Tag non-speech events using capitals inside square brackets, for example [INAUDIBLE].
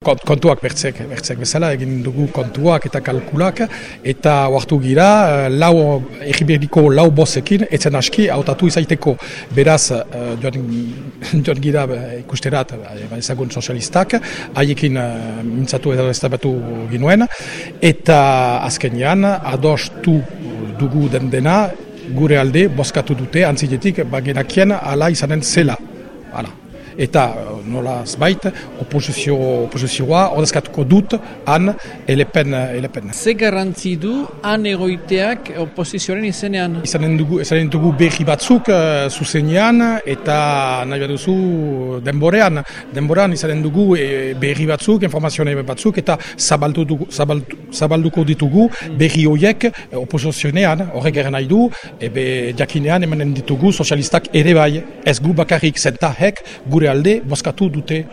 Kontuak bertzek, bertzek bezala, egin dugu kontuak eta kalkulak, eta oartu gira, eh, lau, egiberdiko lau bozekin, etzen aski, hautatu izaiteko. Beraz, uh, [LAUGHS] joan, gira eh, ikusterat, ezagun sozialistak, haiekin mintzatu edo ez ginuen, eta azkenean, adostu dugu den dena, gure alde, bozkatu dute, antziletik, bagenakien, ala izanen zela. Hala eta eh, nola zbait, oposizio, oposizioa ordezkatuko dut han elepen. elepen. Ze garantzi du han egoiteak oposizioaren izenean? Izanen dugu, izanen dugu berri batzuk uh, zuzenean eta nahi duzu denborean, denborean izanen dugu e, berri batzuk, informazioa batzuk eta zabaldu dugu, zabaldu, zabalduko ditugu berri horiek oposizionean, horrek garen nahi du, ebe jakinean emanen ditugu sozialistak ere bai, ez gu bakarrik zentahek gure alde bozkatu dute